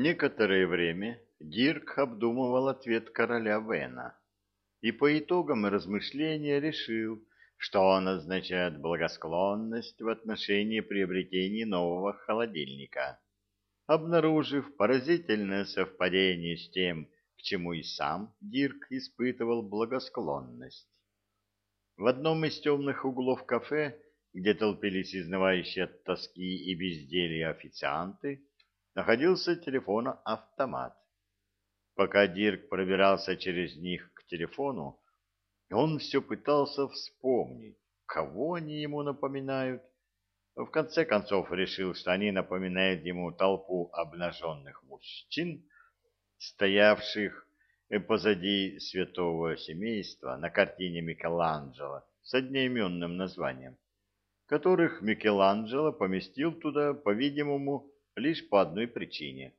Некоторое время Дирк обдумывал ответ короля Вена и по итогам размышления решил, что он означает благосклонность в отношении приобретения нового холодильника. Обнаружив поразительное совпадение с тем, к чему и сам Дирк испытывал благосклонность. В одном из темных углов кафе, где толпились изнывающие от тоски и безделья официанты, находился телефон-автомат. Пока Дирк пробирался через них к телефону, он все пытался вспомнить, кого они ему напоминают. В конце концов решил, что они напоминают ему толпу обнаженных мужчин, стоявших позади святого семейства на картине Микеланджело с одноименным названием, которых Микеланджело поместил туда, по-видимому, лишь по одной причине,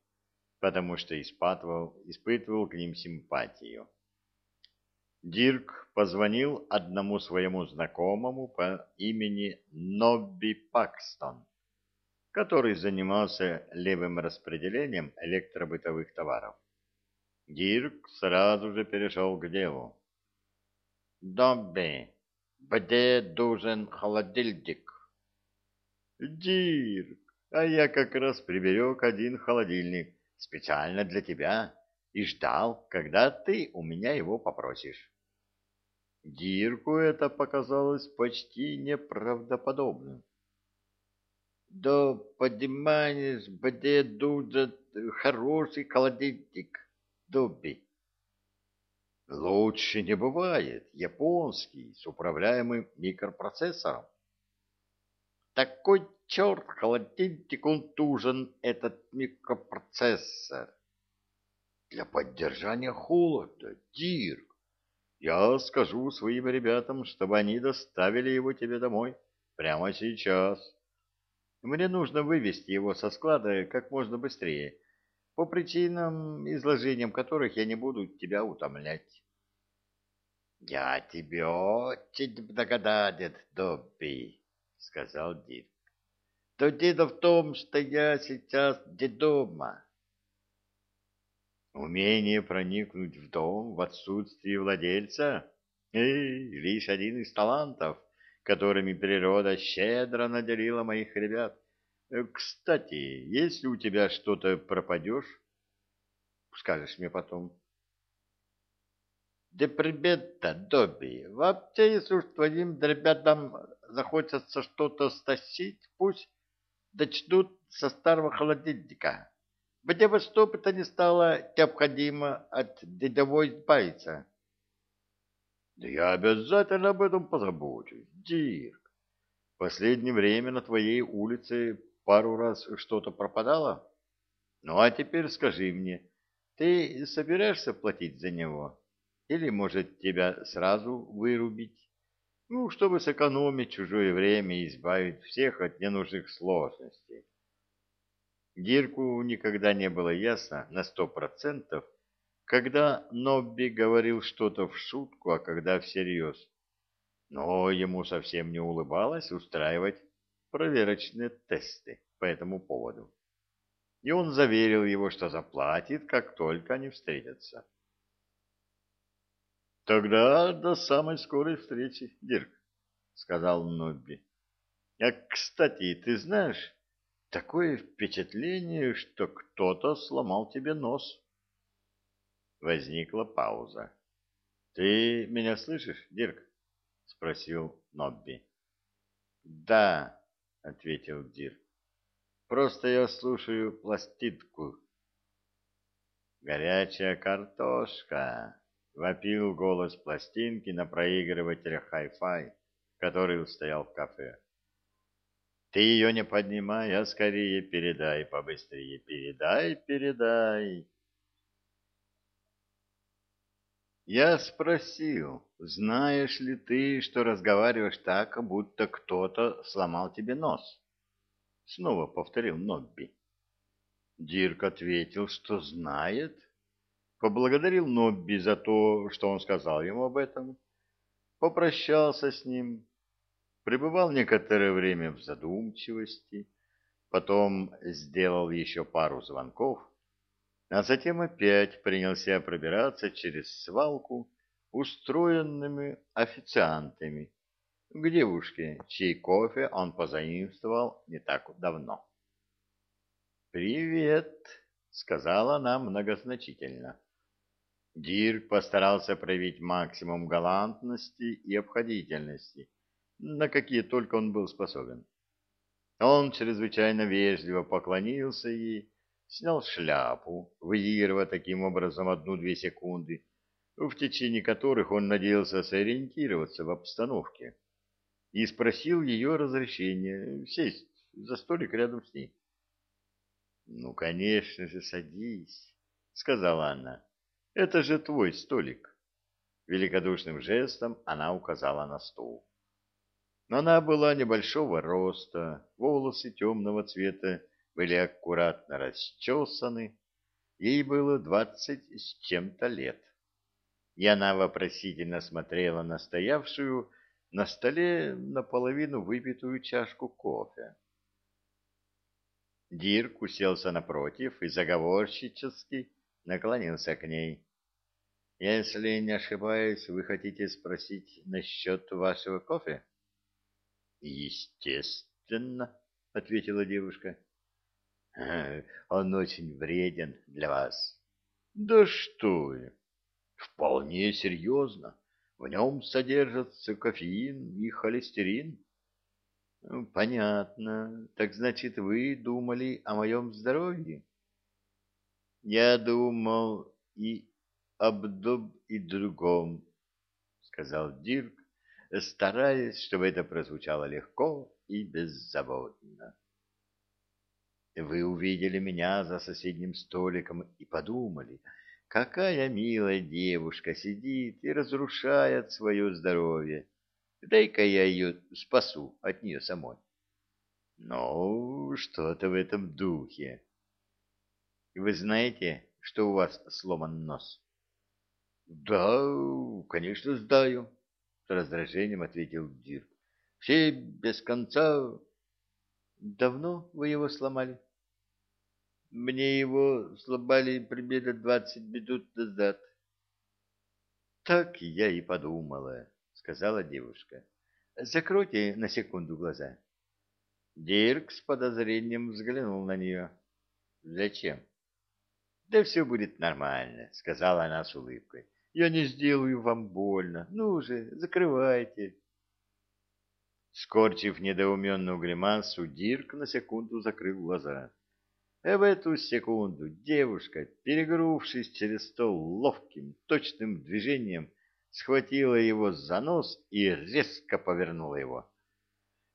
потому что испытывал, испытывал к ним симпатию. Дирк позвонил одному своему знакомому по имени Нобби Пакстон, который занимался левым распределением электробытовых товаров. Дирк сразу же перешел к делу. «Добби, где должен холодильник?» «Дирк, а я как раз приберег один холодильник специально для тебя и ждал, когда ты у меня его попросишь. Дирку это показалось почти неправдоподобным. Да понимаешь, где будет хороший холодильник, Добби? Лучше не бывает. Японский, с управляемым микропроцессором. Такой черт холодильник он нужен, этот микропроцессор. Для поддержания холода, Дирк. Я скажу своим ребятам, чтобы они доставили его тебе домой прямо сейчас. Мне нужно вывести его со склада как можно быстрее, по причинам, изложением которых я не буду тебя утомлять. — Я тебе очень благодарен, Добби, — сказал Дирк. То дело в том, что я сейчас не дома. Умение проникнуть в дом в отсутствие владельца — лишь один из талантов, которыми природа щедро наделила моих ребят. Кстати, если у тебя что-то пропадешь, скажешь мне потом. Да привет-то, Добби. Вообще, если уж твоим ребятам захочется что-то стащить, пусть дочтут со старого холодильника, где во что бы то ни стало необходимо от дедовой избавиться. Да я обязательно об этом позабочусь, Дирк. В последнее время на твоей улице пару раз что-то пропадало? Ну, а теперь скажи мне, ты собираешься платить за него? Или, может, тебя сразу вырубить? Ну, чтобы сэкономить чужое время и избавить всех от ненужных сложностей. Дирку никогда не было ясно на сто процентов, когда Нобби говорил что-то в шутку, а когда всерьез. Но ему совсем не улыбалось устраивать проверочные тесты по этому поводу. И он заверил его, что заплатит, как только они встретятся. — Тогда до самой скорой встречи, Дирк, — сказал Нобби. — А, кстати, ты знаешь, такое впечатление, что кто-то сломал тебе нос. Возникла пауза. — Ты меня слышишь, Дирк? — спросил Нобби. — Да, — ответил Дирк. — Просто я слушаю пластинку. — Горячая картошка! — вопил голос пластинки на проигрывателе хай-фай, который стоял в кафе. «Ты ее не поднимай, а скорее передай, побыстрее передай, передай!» Я спросил, знаешь ли ты, что разговариваешь так, будто кто-то сломал тебе нос? Снова повторил Нобби. Дирк ответил, что знает поблагодарил Нобби за то, что он сказал ему об этом, попрощался с ним, пребывал некоторое время в задумчивости, потом сделал еще пару звонков а затем опять принялся пробираться через свалку устроенными официантами к девушке, чей кофе он позаимствовал не так давно. «Привет», — сказала она многозначительно. Дирк постарался проявить максимум галантности и обходительности, на какие только он был способен. Он чрезвычайно вежливо поклонился ей, снял шляпу, выигрывая таким образом одну-две секунды, в течение которых он надеялся сориентироваться в обстановке, и спросил ее разрешения сесть за столик рядом с ней. — Ну, конечно же, садись, — сказала она. — Это же твой столик. Великодушным жестом она указала на стул. Она была небольшого роста, волосы темного цвета были аккуратно расчесаны, ей было двадцать с чем-то лет. И она вопросительно смотрела на стоявшую на столе наполовину выпитую чашку кофе. Дирк уселся напротив и заговорщически наклонился к ней. «Если не ошибаюсь, вы хотите спросить насчет вашего кофе?» Естественно, ответила девушка. Он очень вреден для вас. Да что вы! Вполне серьезно. В нем содержатся кофеин и холестерин. Понятно. Так значит, вы думали о моем здоровье? Я думал и об доб и другом, сказал Дирк, стараясь, чтобы это прозвучало легко и беззаботно. Вы увидели меня за соседним столиком и подумали, какая милая девушка сидит и разрушает свое здоровье. Дай-ка я ее спасу от нее самой. Ну, что-то в этом духе. Вы знаете, что у вас сломан нос? Да, конечно, знаю раздражением ответил Дирк. Все без конца... Давно вы его сломали? Мне его сломали примерно двадцать минут назад. Так я и подумала, сказала девушка. Закройте на секунду глаза. Дирк с подозрением взглянул на нее. Зачем? Да все будет нормально, сказала она с улыбкой. Я не сделаю вам больно. Ну же, закрывайте. Скорчив недоуменную гримасу, Дирк на секунду закрыл глаза. А в эту секунду девушка, перегрувшись через стол ловким, точным движением, схватила его за нос и резко повернула его.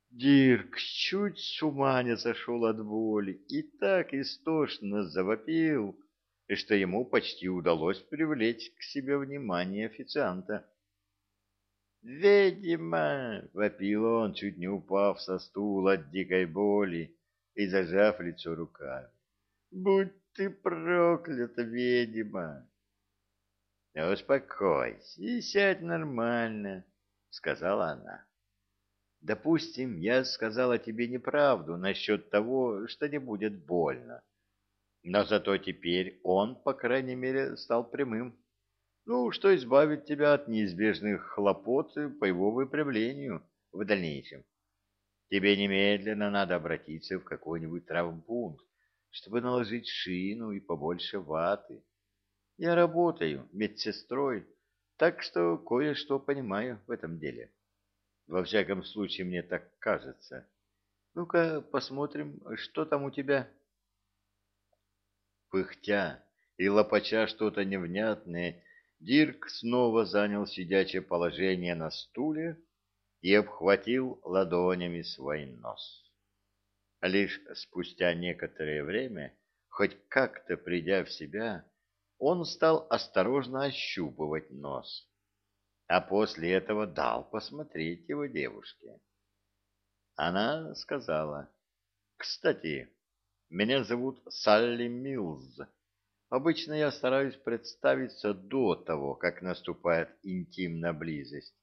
Дирк чуть с ума не сошел от боли и так истошно завопил, и что ему почти удалось привлечь к себе внимание официанта. «Ведьма!» — вопил он, чуть не упав со стула от дикой боли и зажав лицо руками. «Будь ты проклята, ведьма!» «Успокойся и сядь нормально», — сказала она. «Допустим, я сказала тебе неправду насчет того, что не будет больно. Но зато теперь он, по крайней мере, стал прямым. Ну, что избавит тебя от неизбежных хлопот по его выпрямлению в дальнейшем. Тебе немедленно надо обратиться в какой-нибудь травмпункт, чтобы наложить шину и побольше ваты. Я работаю медсестрой, так что кое-что понимаю в этом деле. Во всяком случае, мне так кажется. Ну-ка, посмотрим, что там у тебя Пыхтя и лопача что-то невнятное, Дирк снова занял сидячее положение на стуле и обхватил ладонями свой нос. Лишь спустя некоторое время, хоть как-то придя в себя, он стал осторожно ощупывать нос, а после этого дал посмотреть его девушке. Она сказала, «Кстати, меня зовут Салли Милз. Обычно я стараюсь представиться до того, как наступает интимная близость.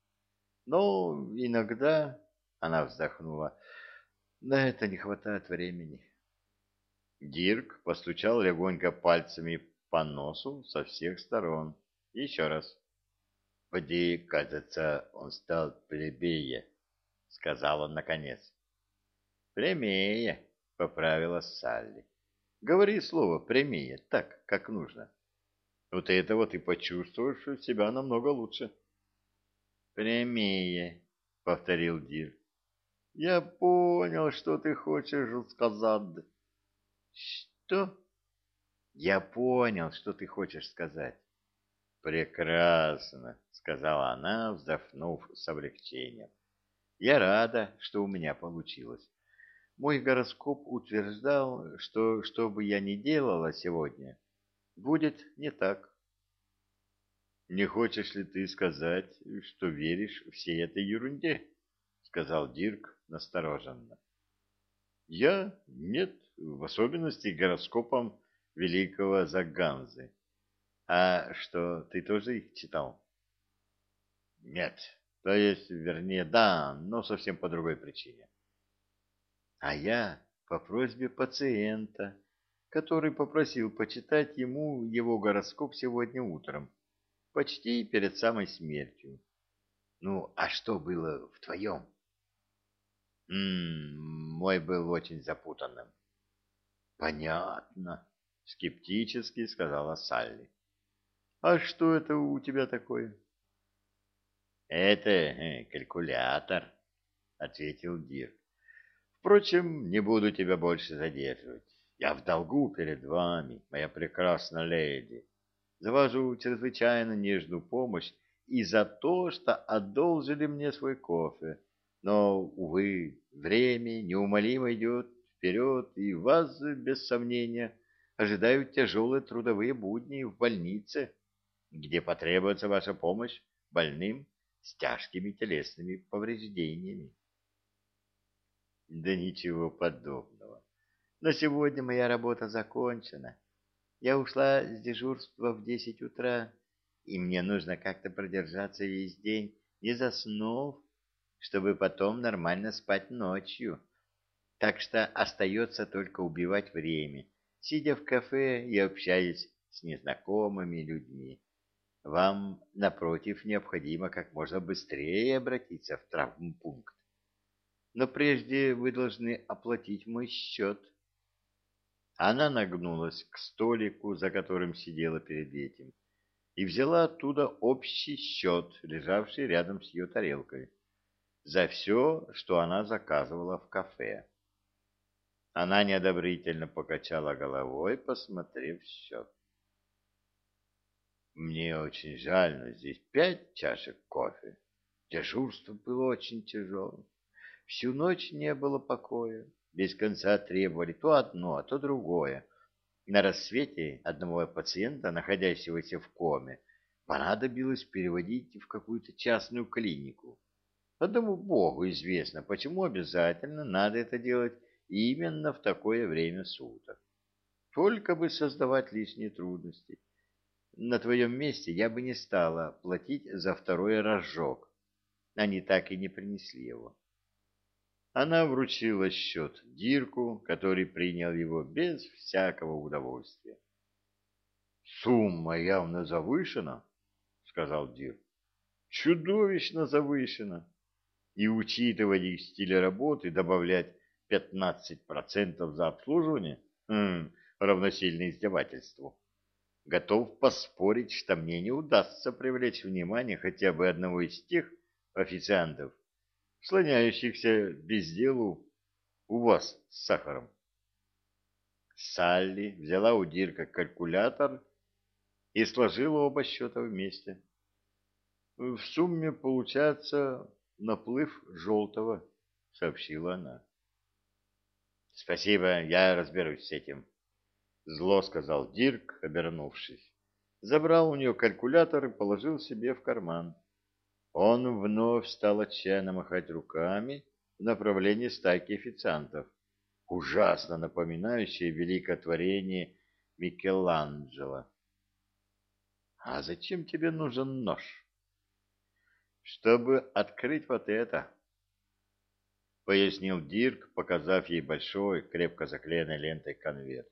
Но иногда, — она вздохнула, — на это не хватает времени. Дирк постучал легонько пальцами по носу со всех сторон. Еще раз. «Поди, кажется, он стал плебее», — сказал он наконец. «Прямее», — поправила Салли. «Говори слово «прямее», так, как нужно. Вот этого ты почувствуешь себя намного лучше». «Прямее», — повторил Дир. «Я понял, что ты хочешь сказать». «Что?» «Я понял, что ты хочешь сказать». «Прекрасно», — сказала она, вздохнув с облегчением. «Я рада, что у меня получилось. Мой гороскоп утверждал, что что бы я ни делала сегодня, будет не так». «Не хочешь ли ты сказать, что веришь всей этой ерунде?» — сказал Дирк настороженно. «Я? Нет, в особенности гороскопом великого Заганзы. А что, ты тоже их читал? Нет, то есть, вернее, да, но совсем по другой причине. А я по просьбе пациента, который попросил почитать ему его гороскоп сегодня утром, почти перед самой смертью. Ну, а что было в твоем? М -м, мой был очень запутанным. Понятно, скептически сказала Салли. А что это у тебя такое? Это э, калькулятор, ответил Дирк. Впрочем, не буду тебя больше задерживать. Я в долгу перед вами, моя прекрасная леди. Завожу чрезвычайно нежную помощь и за то, что одолжили мне свой кофе. Но, увы, время неумолимо идет вперед, и вас, без сомнения, ожидают тяжелые трудовые будни в больнице где потребуется ваша помощь больным с тяжкими телесными повреждениями. Да ничего подобного. На сегодня моя работа закончена. Я ушла с дежурства в десять утра, и мне нужно как-то продержаться весь день, не заснув, чтобы потом нормально спать ночью. Так что остается только убивать время, сидя в кафе и общаясь с незнакомыми людьми. Вам, напротив, необходимо как можно быстрее обратиться в травмпункт. Но прежде вы должны оплатить мой счет. Она нагнулась к столику, за которым сидела перед этим, и взяла оттуда общий счет, лежавший рядом с ее тарелкой, за все, что она заказывала в кафе. Она неодобрительно покачала головой, посмотрев счет. Мне очень жаль, но здесь пять чашек кофе. Дежурство было очень тяжелым. Всю ночь не было покоя. Без конца требовали то одно, а то другое. На рассвете одного пациента, находящегося в коме, понадобилось переводить в какую-то частную клинику. Одному Богу известно, почему обязательно надо это делать именно в такое время суток. Только бы создавать лишние трудности. На твоем месте я бы не стала платить за второй разжог. Они так и не принесли его. Она вручила счет Дирку, который принял его без всякого удовольствия. «Сумма явно завышена», — сказал Дирк. «Чудовищно завышена. И учитывая их стиль работы, добавлять 15% за обслуживание хм, равносильно издевательству. Готов поспорить, что мне не удастся привлечь внимание хотя бы одного из тех официантов, слоняющихся без делу у вас с сахаром. Салли взяла у Дирка калькулятор и сложила оба счета вместе. В сумме получается наплыв желтого, сообщила она. Спасибо, я разберусь с этим. Зло сказал Дирк, обернувшись. Забрал у нее калькулятор и положил себе в карман. Он вновь стал отчаянно махать руками в направлении стайки официантов, ужасно напоминающее великое творение Микеланджело. «А зачем тебе нужен нож?» «Чтобы открыть вот это», — пояснил Дирк, показав ей большой, крепко заклеенной лентой конверт.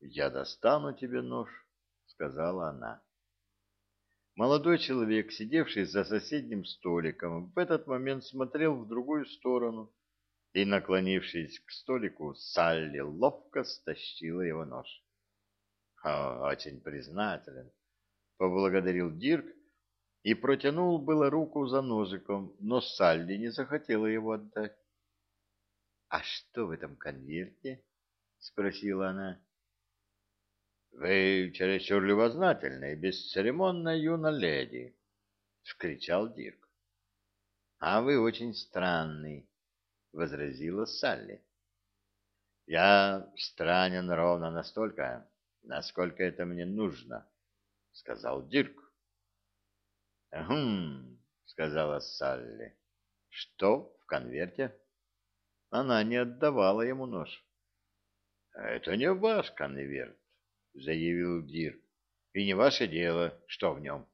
я достану тебе нож, — сказала она. Молодой человек, сидевший за соседним столиком, в этот момент смотрел в другую сторону и, наклонившись к столику, Салли ловко стащила его нож. «Очень признателен», — поблагодарил Дирк и протянул было руку за ножиком, но Салли не захотела его отдать. «А что в этом конверте?» — спросила она. «Вы чересчур любознательная и бесцеремонная юная леди!» — вскричал Дирк. «А вы очень странный», — возразила Салли. «Я странен ровно настолько, насколько это мне нужно», — сказал Дирк. «Хм», — сказала Салли. «Что в конверте?» Она не отдавала ему нож. «Это не ваш конверт. — заявил Дирк. — И не ваше дело, что в нем.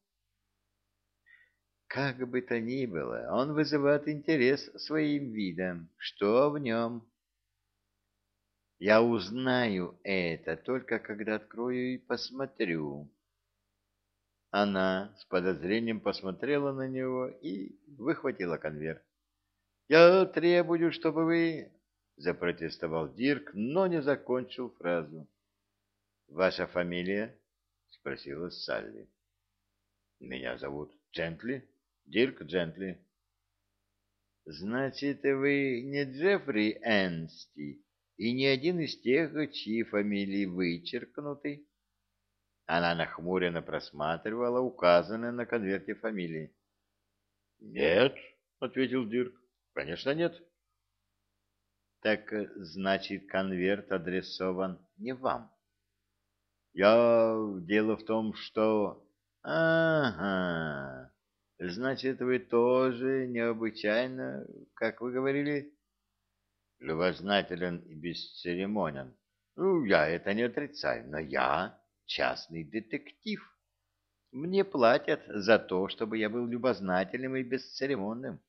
Как бы то ни было, он вызывает интерес своим видом. Что в нем? Я узнаю это только когда открою и посмотрю. Она с подозрением посмотрела на него и выхватила конверт. «Я требую, чтобы вы...» — запротестовал Дирк, но не закончил фразу. Ваша фамилия? спросила Салли. Меня зовут Джентли, Дирк Джентли. Значит, вы не Джеффри Энсти и не один из тех, чьи фамилии вычеркнуты? Она нахмуренно просматривала указанные на конверте фамилии. Нет, ответил Дирк. Конечно, нет. Так значит, конверт адресован не вам. Я... Дело в том, что... Ага. Значит, вы тоже необычайно, как вы говорили, любознателен и бесцеремонен. Ну, я это не отрицаю, но я частный детектив. Мне платят за то, чтобы я был любознательным и бесцеремонным.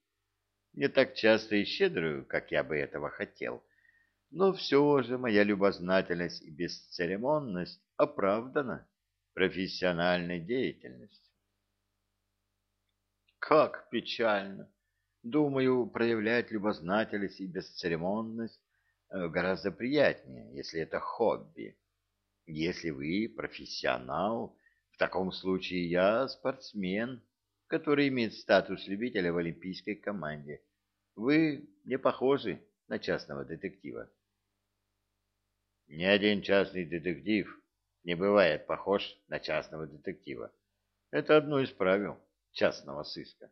Не так часто и щедрую, как я бы этого хотел. Но все же моя любознательность и бесцеремонность оправдана профессиональной деятельностью. Как печально! Думаю, проявлять любознательность и бесцеремонность э, гораздо приятнее, если это хобби. Если вы профессионал, в таком случае я спортсмен, который имеет статус любителя в олимпийской команде. Вы не похожи на частного детектива. Ни один частный детектив не бывает похож на частного детектива. Это одно из правил частного сыска.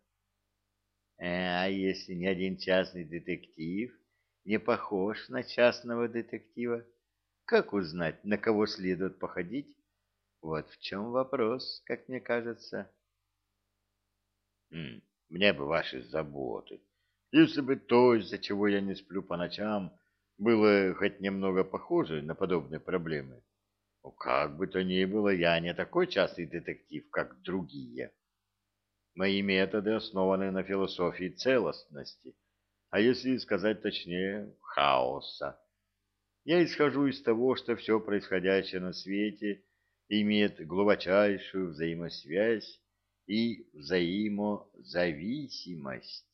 Э, а если ни один частный детектив не похож на частного детектива, как узнать, на кого следует походить? Вот в чем вопрос, как мне кажется. Мне бы ваши заботы. Если бы то, из-за чего я не сплю по ночам, было хоть немного похоже на подобные проблемы. Но как бы то ни было, я не такой частый детектив, как другие. Мои методы основаны на философии целостности, а если сказать точнее, хаоса. Я исхожу из того, что все происходящее на свете имеет глубочайшую взаимосвязь и взаимозависимость.